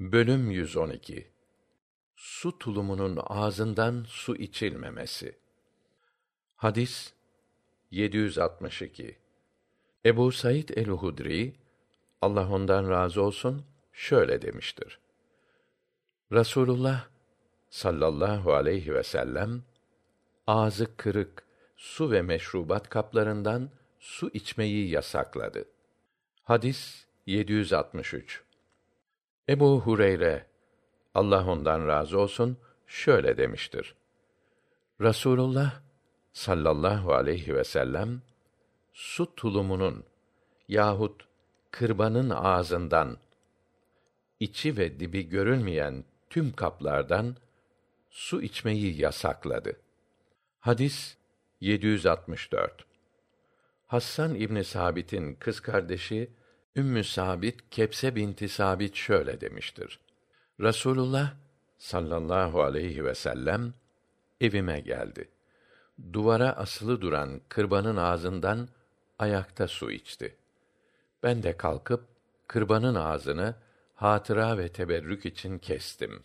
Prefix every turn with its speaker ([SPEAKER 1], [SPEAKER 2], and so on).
[SPEAKER 1] Bölüm 112 Su tulumunun ağzından su içilmemesi. Hadis 762. Ebu Said el-Hudri Allah ondan razı olsun şöyle demiştir. Rasulullah sallallahu aleyhi ve sellem ağzı kırık su ve meşrubat kaplarından su içmeyi yasakladı. Hadis 763. Ebu Hureyre Allah ondan razı olsun şöyle demiştir. Rasulullah sallallahu aleyhi ve sellem su tulumunun yahut kırbanın ağzından içi ve dibi görülmeyen tüm kaplardan su içmeyi yasakladı. Hadis 764. Hassan İbni Sabit'in kız kardeşi Ümmü Sabit Kepse binti Sabit şöyle demiştir. Rasulullah sallallahu aleyhi ve sellem evime geldi. Duvara asılı duran kırbanın ağzından ayakta su içti. Ben de kalkıp kırbanın ağzını hatıra ve teberrük için kestim.